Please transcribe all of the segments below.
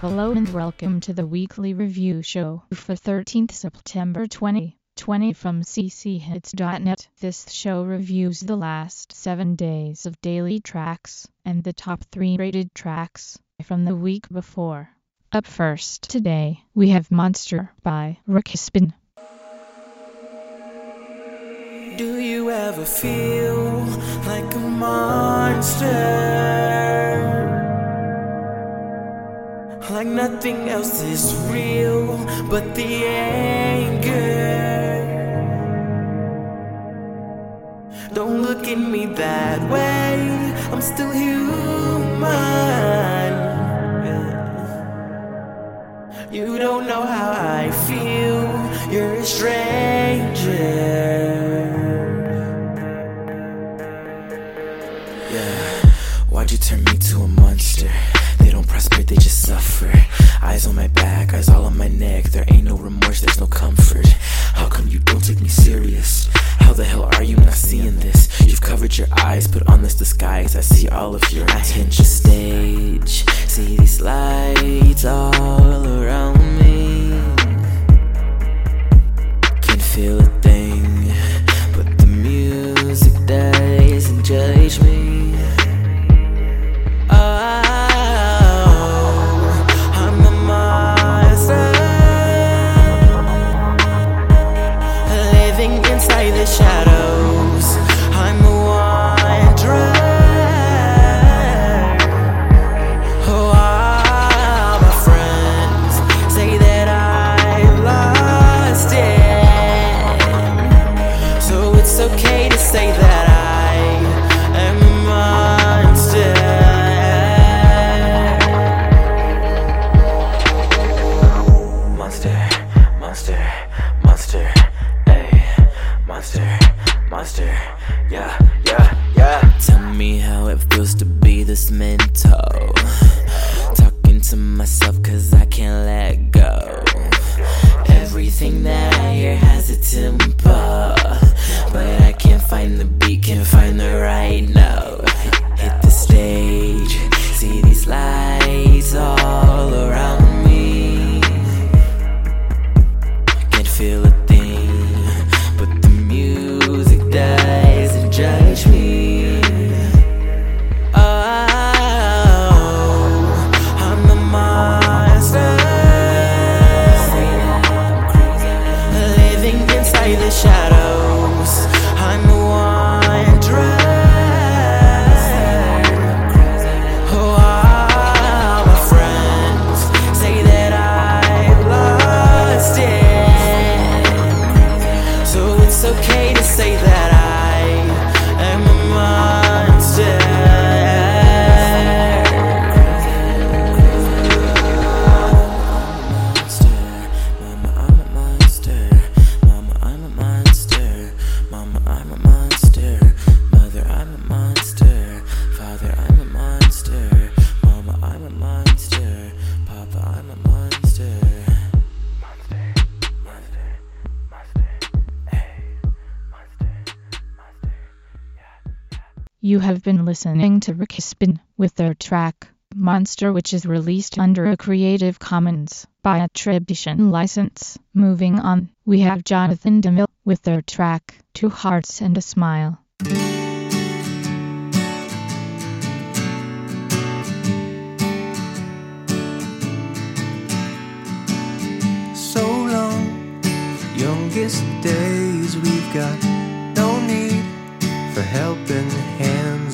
Hello and welcome to the weekly review show for 13th September 2020 from cchits.net. This show reviews the last 7 days of daily tracks and the top 3 rated tracks from the week before. Up first today, we have Monster by Rickspin. Do you ever feel like a monster? Like nothing else is real but the anger. Don't look at me that way, I'm still human. You don't know how I feel, you're a stranger. Eyes on my back, eyes all on my neck. There ain't no remorse, there's no comfort. How come you don't take me serious? How the hell are you not seeing this? You've covered your eyes, put on this disguise. I see all of your attention stage. See these lights all around You have been listening to Rickspin with their track Monster which is released under a Creative Commons by attribution license. Moving on, we have Jonathan DeMille with their track Two Hearts and a Smile. so long. Youngest days we've got no need for helping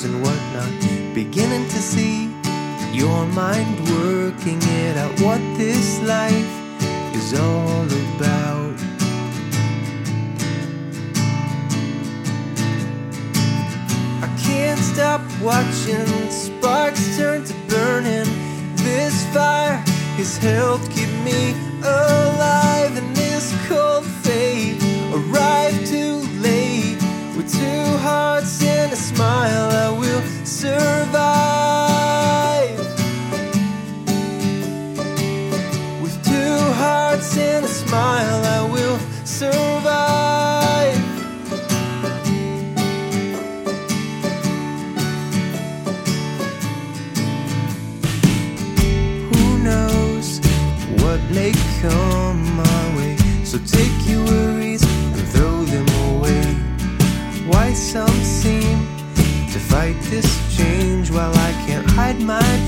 and whatnot. Beginning to see your mind working it out. What this life is all about. I can't stop watching sparks turn to burning. This fire has helped keep me alive, and this cold fate arrived too late. With two hearts and a smile, I will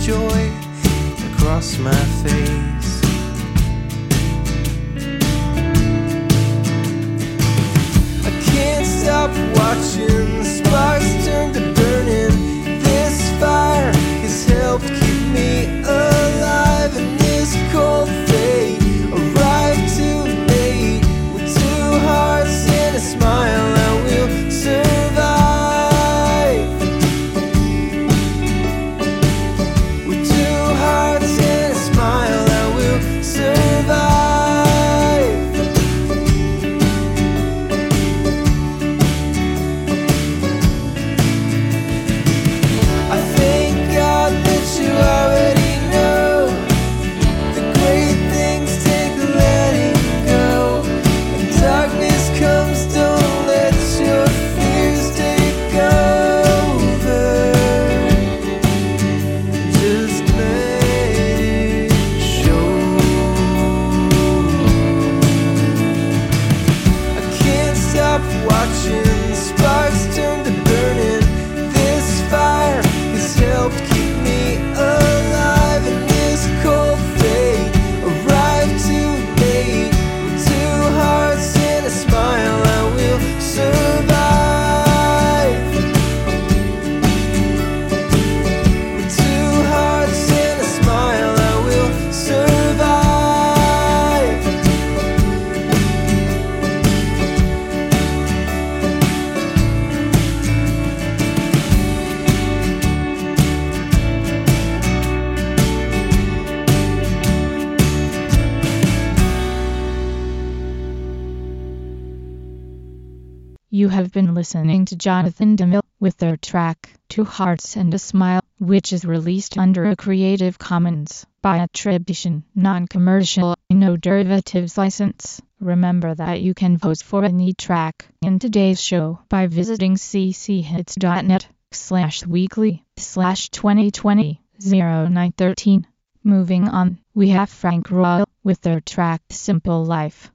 joy across my face. I can't stop watching the sparks You have been listening to Jonathan DeMille with their track Two Hearts and a Smile, which is released under a Creative Commons by attribution, non-commercial, no derivatives license. Remember that you can vote for any track in today's show by visiting cchits.net slash weekly slash 2020 0913. Moving on, we have Frank Royal with their track Simple Life.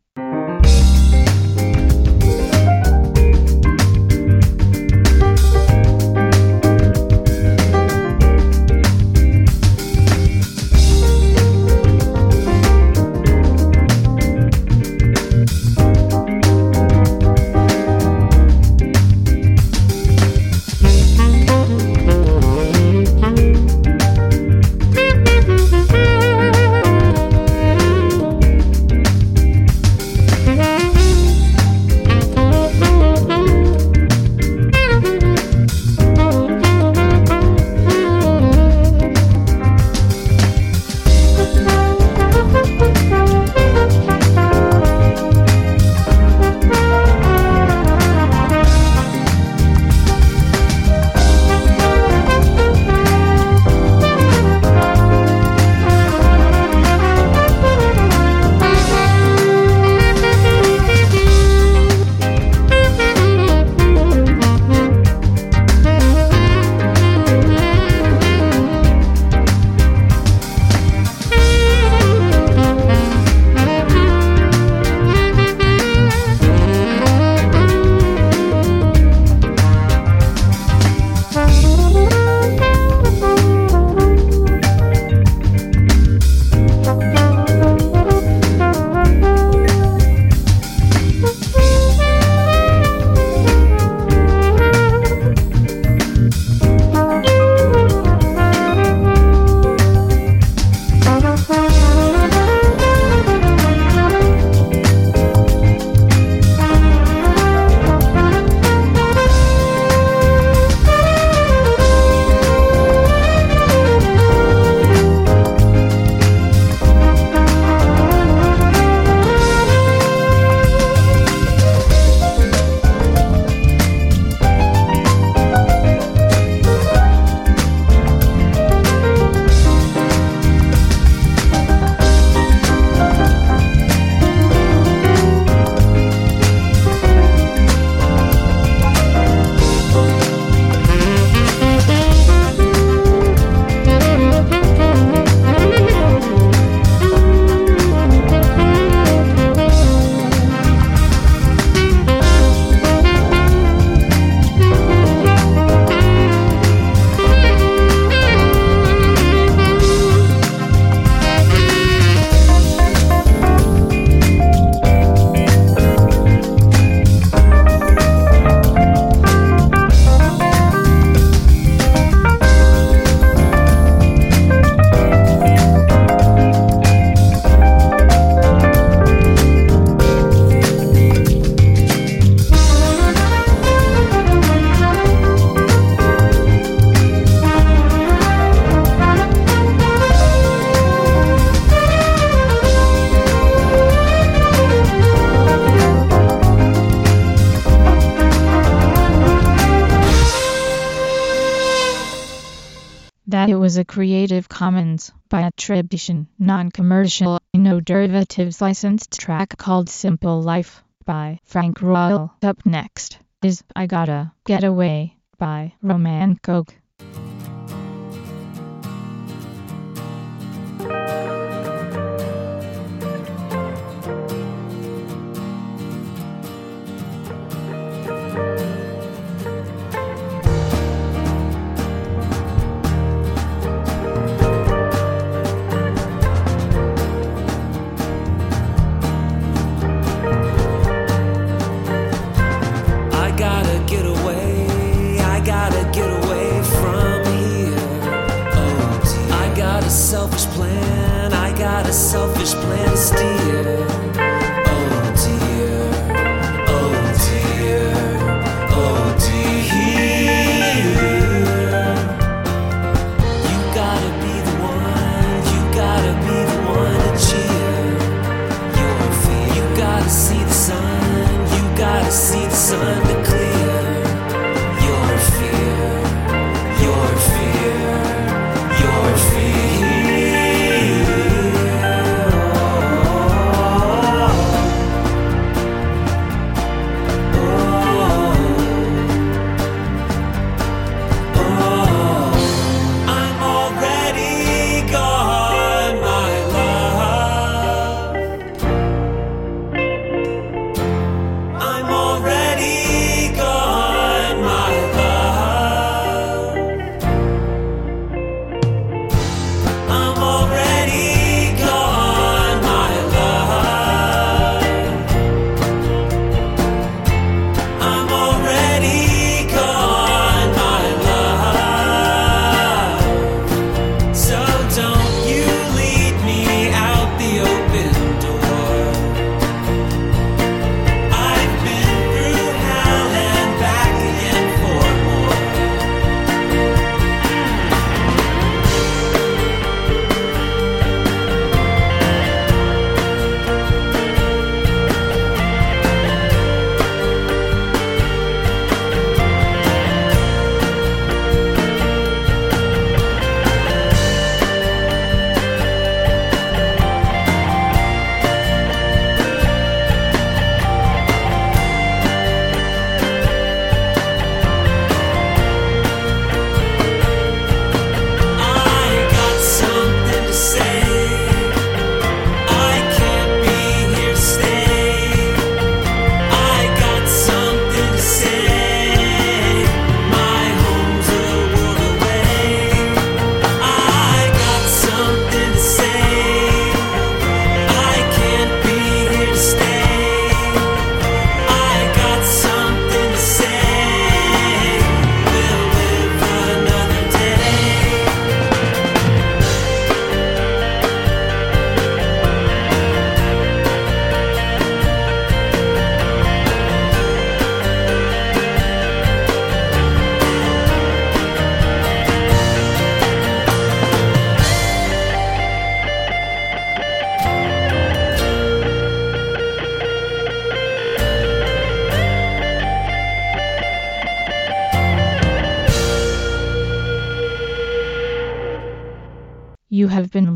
was a Creative Commons by attribution, non-commercial, no derivatives licensed track called Simple Life by Frank Royal. Up next is I Gotta Get Away by Roman Coke. selfish plan. I got a selfish plan, to steer.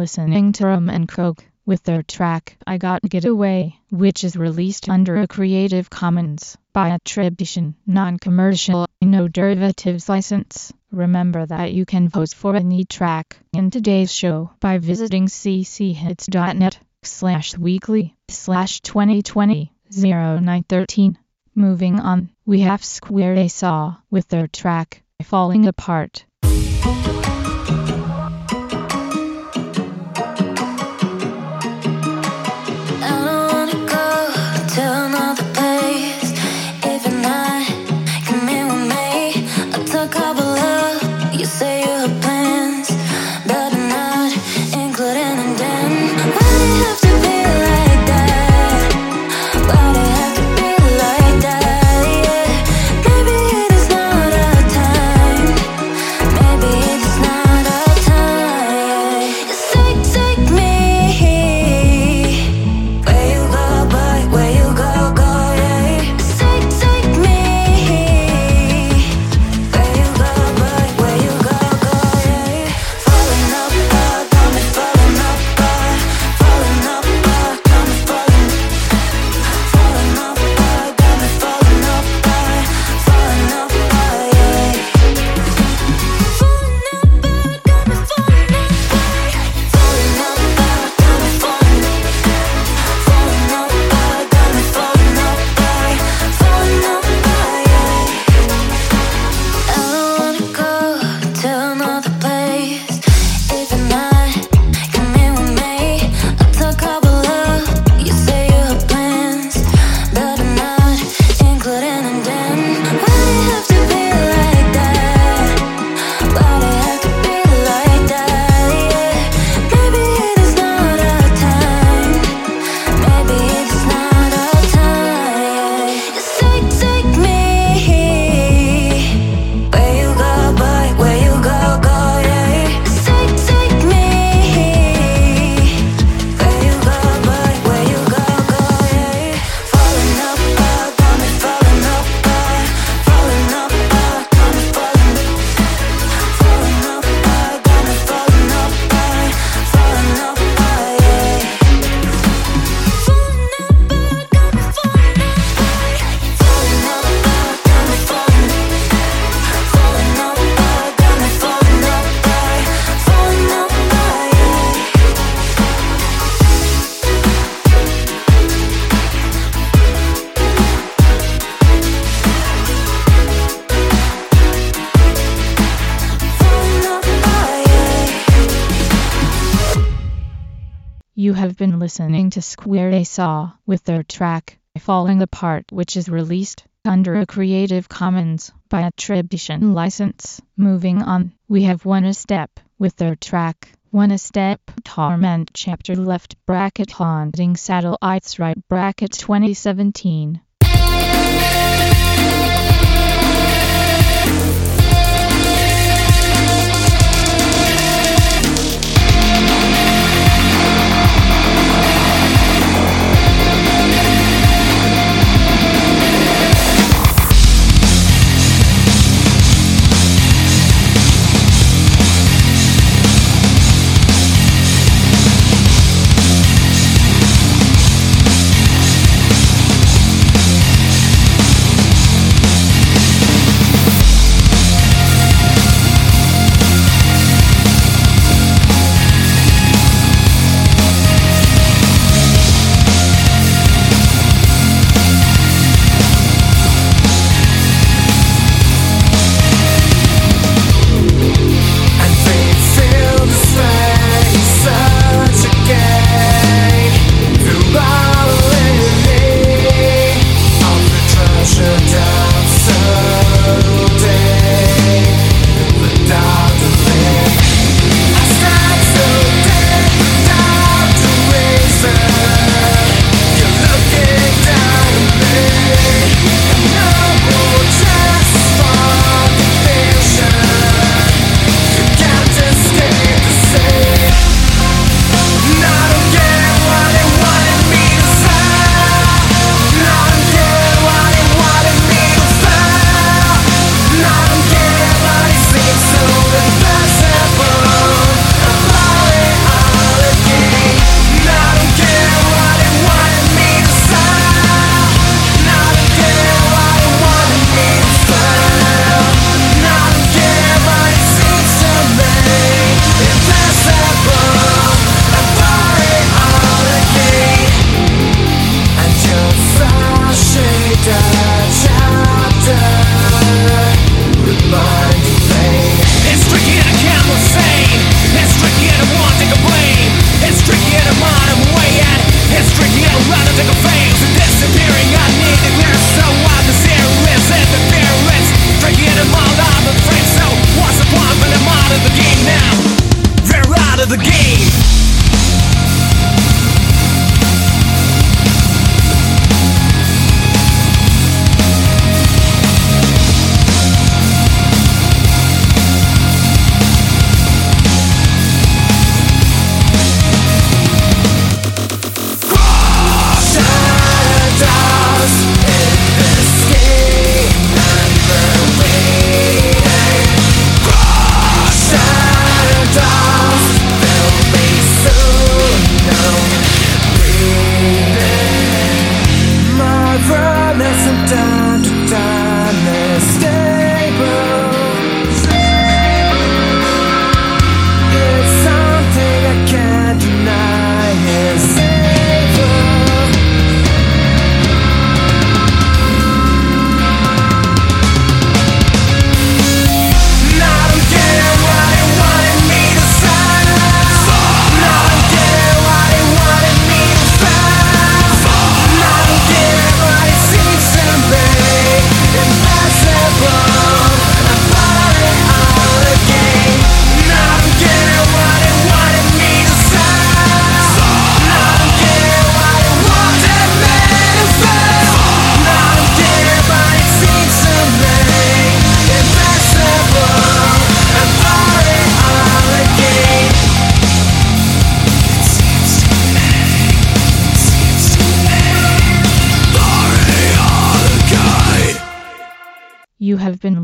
listening to Rum and Coke with their track I Got Getaway, which is released under a Creative Commons by attribution, non-commercial, no derivatives license. Remember that you can vote for any track in today's show by visiting cchits.net slash weekly slash 2020 0913. Moving on, we have Square Saw with their track Falling Apart. listening to Square A Saw with their track, Falling Apart, which is released under a Creative Commons by attribution license. Moving on, we have One A Step with their track, One A Step Torment Chapter Left Bracket Haunting Satellites Right Bracket 2017.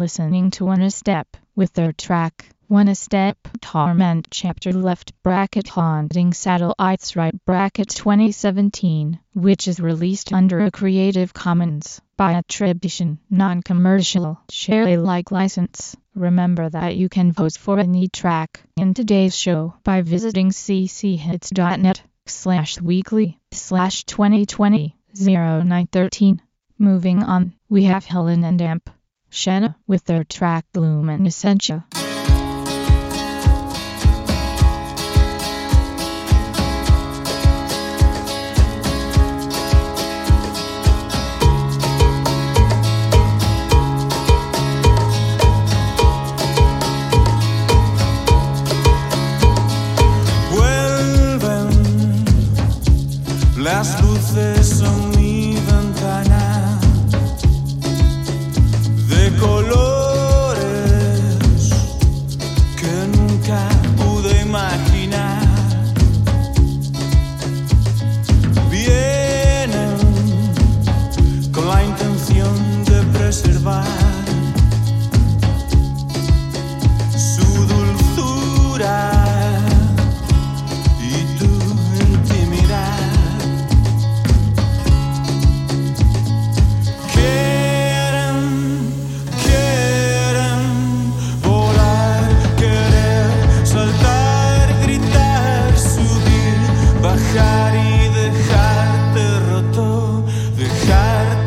listening to One Step with their track One Step Torment Chapter Left Bracket Haunting Satellites Right Bracket 2017, which is released under a Creative Commons by attribution, non-commercial, share Alike license. Remember that you can vote for any track in today's show by visiting cchits.net slash weekly slash 2020 0913. Moving on, we have Helen and Amp. Shanna with their track Luminescentia.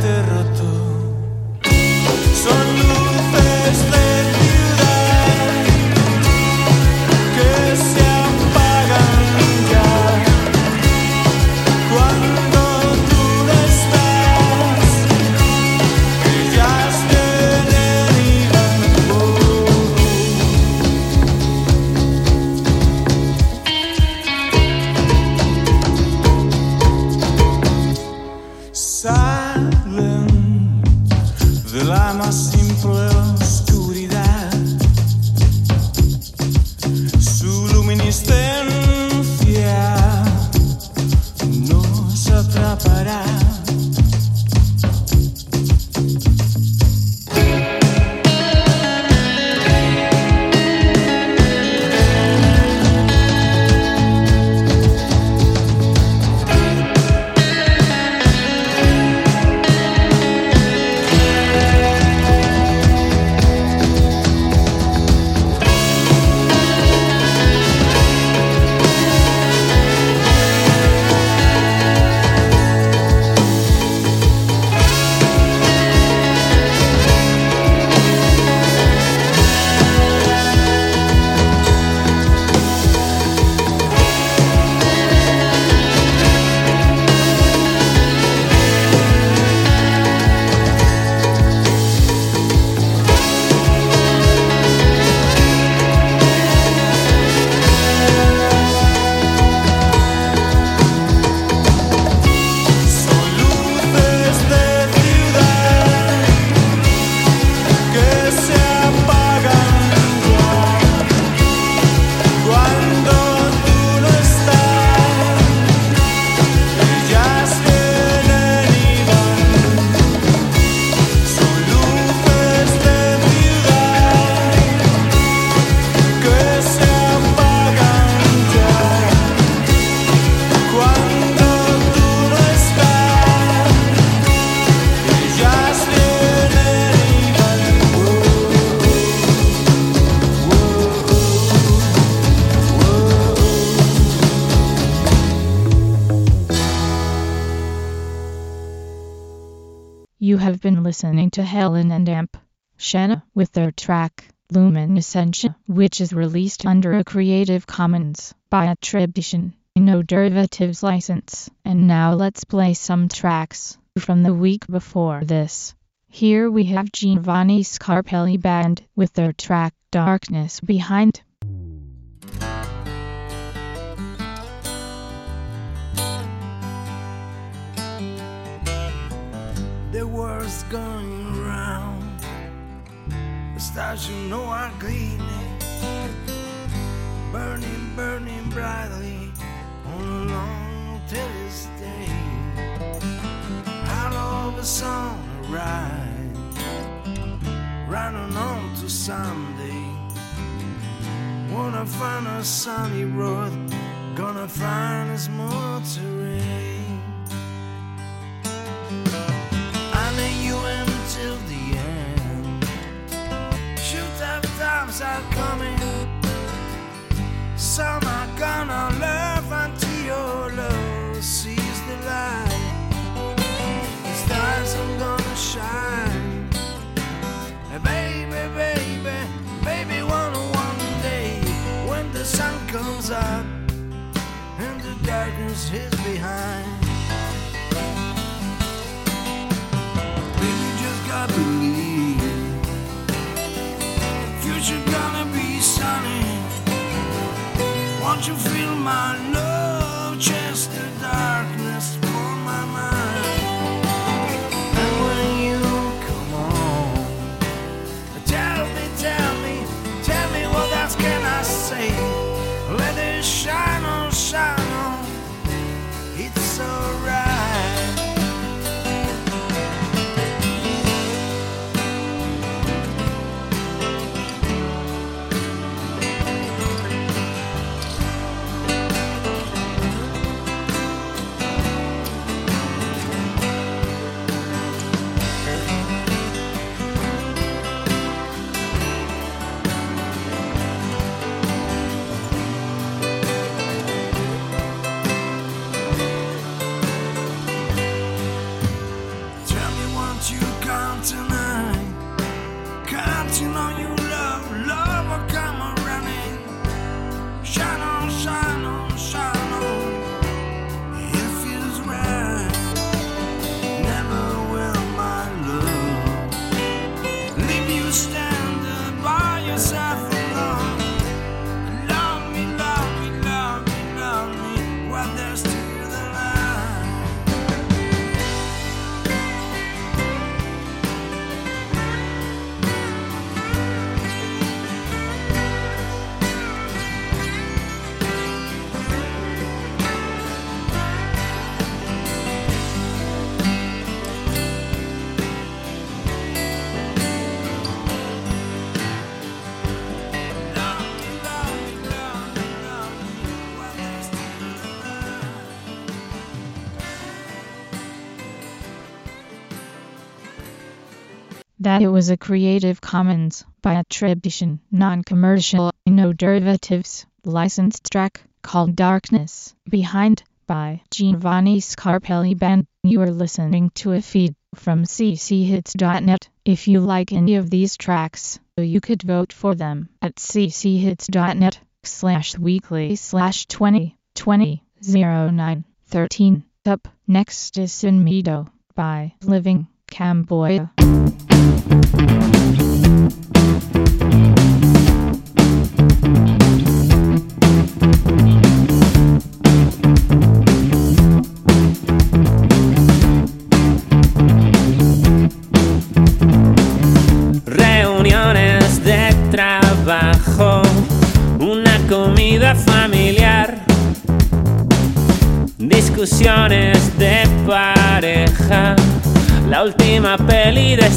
enterrado. You have been listening to Helen and Amp Shanna with their track Luminescentia, which is released under a Creative Commons by attribution, no derivatives license. And now let's play some tracks from the week before this. Here we have Giovanni Scarpelli Band with their track Darkness Behind. World's going round. The stars you know are gleaming, burning, burning brightly on a long this day. Out of a song ride, running on to Sunday. Wanna find a sunny road, gonna find a small terrain. Times are coming. Some are gonna love until your love sees the light. The stars are gonna shine. Hey, baby, baby, baby, one one day when the sun comes up and the darkness is behind. Baby, just gotta Future gonna be sunny. Won't you feel my love? Chase the That it was a Creative Commons by attribution, non-commercial, no derivatives, licensed track called Darkness Behind by Giovanni Scarpelli Band. You are listening to a feed from cchits.net. If you like any of these tracks, you could vote for them at cchits.net slash weekly slash 20 20 09 13. Up next is Sin Miedo by Living Camboya. Müzik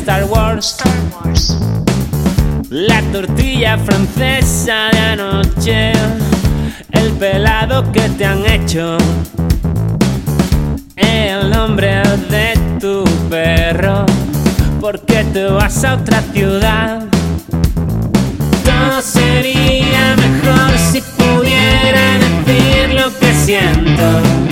Star Wars, la tortilla francesa de anoche, el pelado que te han hecho, el nombre de tu perro. ¿Por qué te vas a otra ciudad? Todo sería mejor si pudiera decir lo que siento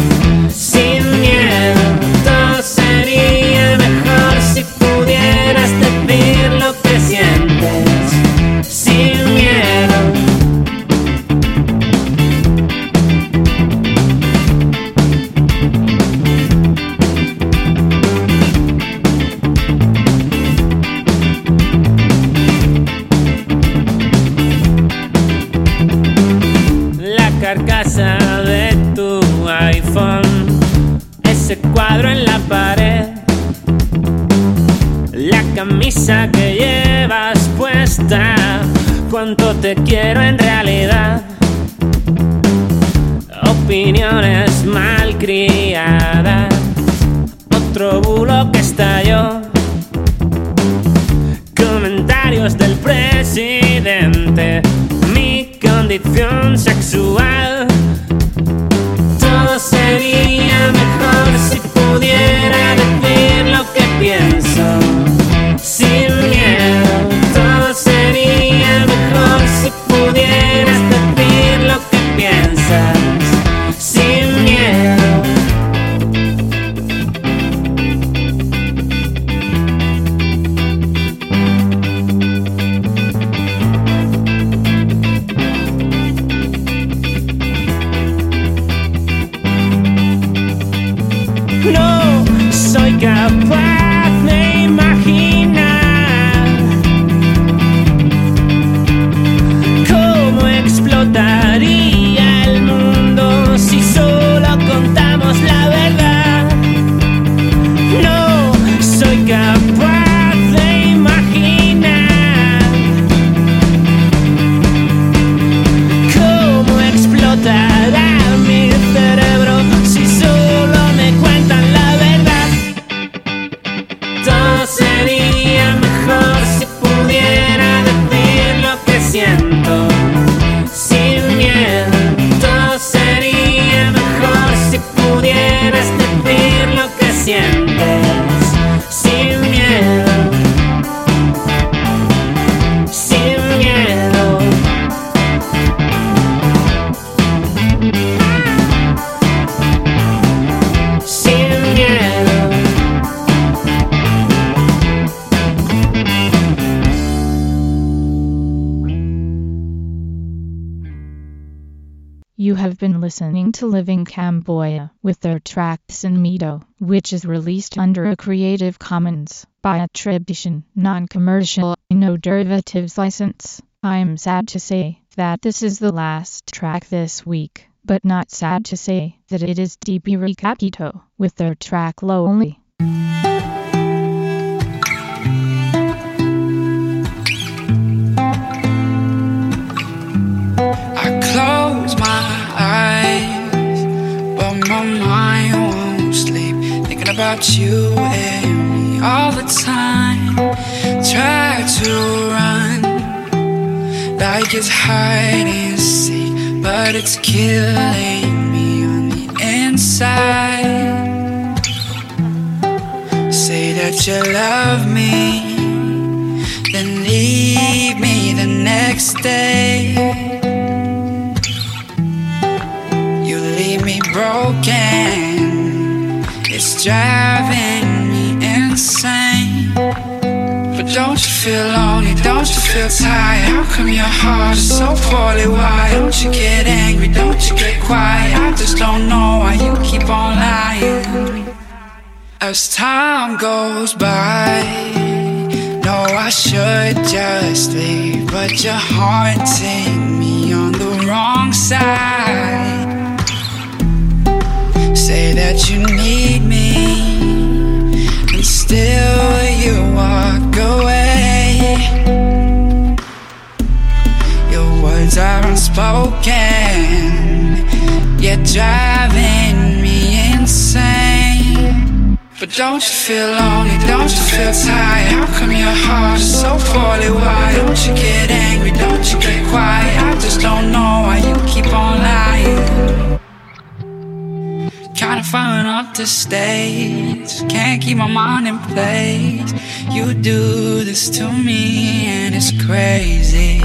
listening to Living Cambodia with their track Mito, which is released under a Creative Commons by attribution, non-commercial, no derivatives license. I'm sad to say that this is the last track this week, but not sad to say that it is DB Recapito with their track Lonely. About you and me all the time. Try to run like it's and seek, but it's killing me on the inside. Say that you love me, then leave me the next day. You leave me broken. It's driving me insane. But don't you feel lonely? Don't you feel tired? How come your heart is so poorly wired? Don't you get angry? Don't you get quiet? I just don't know why you keep on lying. As time goes by, know I should just leave, but you're haunting me on the wrong side. Say that you need me, still you walk away. Your words are unspoken, yet driving me insane. But don't you feel lonely? Don't you feel tired? How come your heart is so poorly wired? Don't you get angry? Don't you get quiet? I just don't know why you keep on lying. Kinda falling off the stage. Can't keep my mind in place. You do this to me, and it's crazy.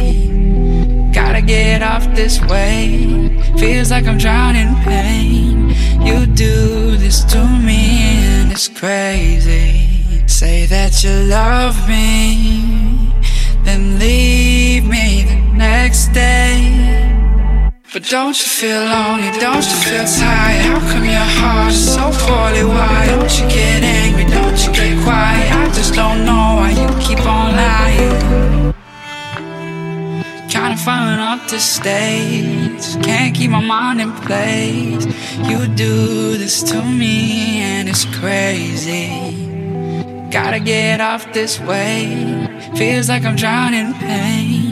Gotta get off this way. Feels like I'm drowning in pain. You do this to me, and it's crazy. Say that you love me, then leave me the next day. But don't you feel lonely? Don't you feel tired? How come your heart is so poorly wired? Don't you get angry? Don't you get quiet? I just don't know why you keep on lying. Trying to find up the stage. Can't keep my mind in place. You do this to me, and it's crazy. Gotta get off this way. Feels like I'm drowning in pain.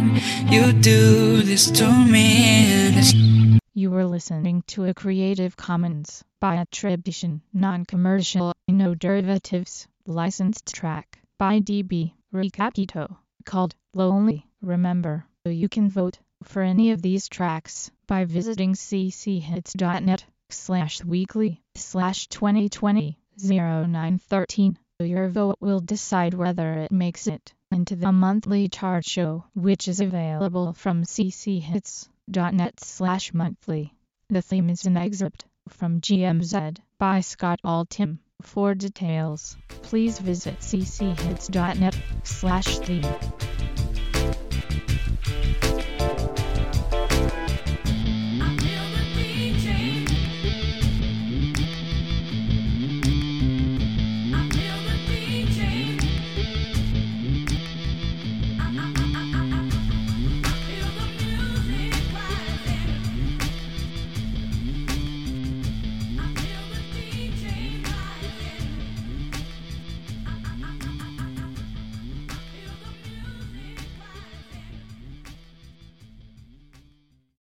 You do this to me, You were listening to a Creative Commons by attribution, non-commercial, no derivatives, licensed track by DB Recapito called Lonely. Remember, you can vote for any of these tracks by visiting cchits.net slash weekly slash 2020 0913. Your vote will decide whether it makes it into the monthly chart show, which is available from cchits.net slash monthly. The theme is an excerpt from GMZ by Scott Altham. For details, please visit cchits.net slash theme.